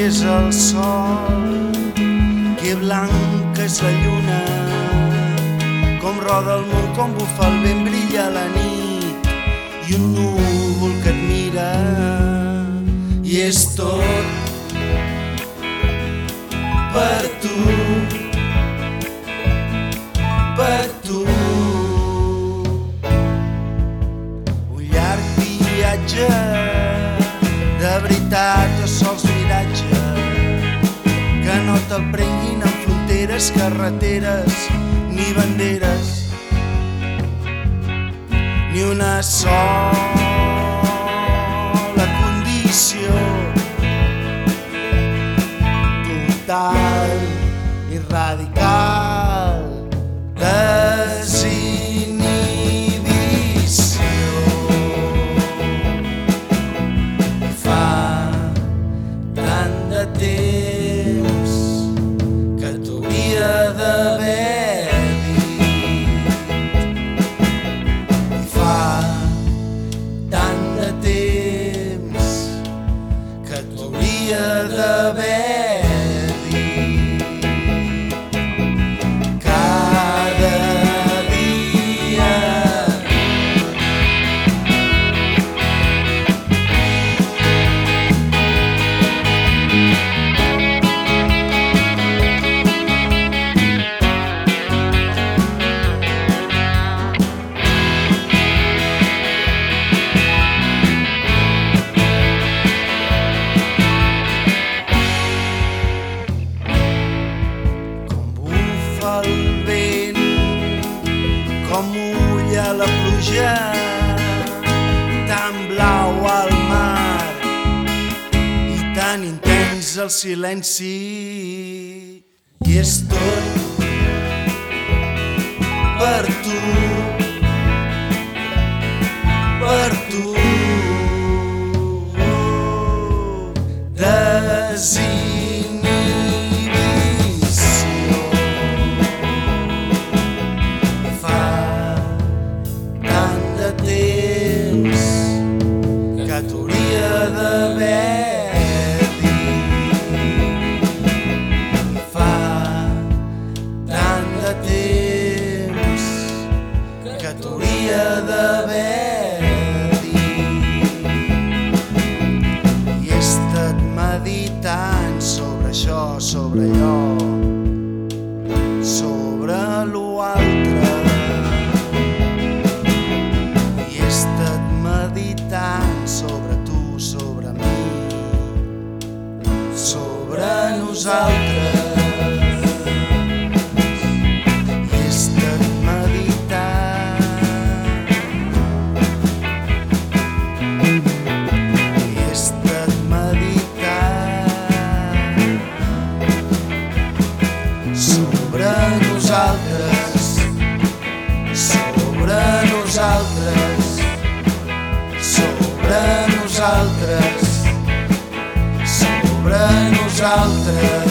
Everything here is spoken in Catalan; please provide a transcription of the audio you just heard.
és el sol, que blanca és la lluna, com roda el món, com bufa el vent, brilla la nit i un núvol que et mira i és tot per tu, per tu. Un llarg viatge de veritat o sols que no te'l prenguin en fronteres, carreteres ni banderes ni una sola condició. Total i radical el silenci. I és tot per tu, per tu. Desinhibició sobre allò nosaltres, sobre nosaltres.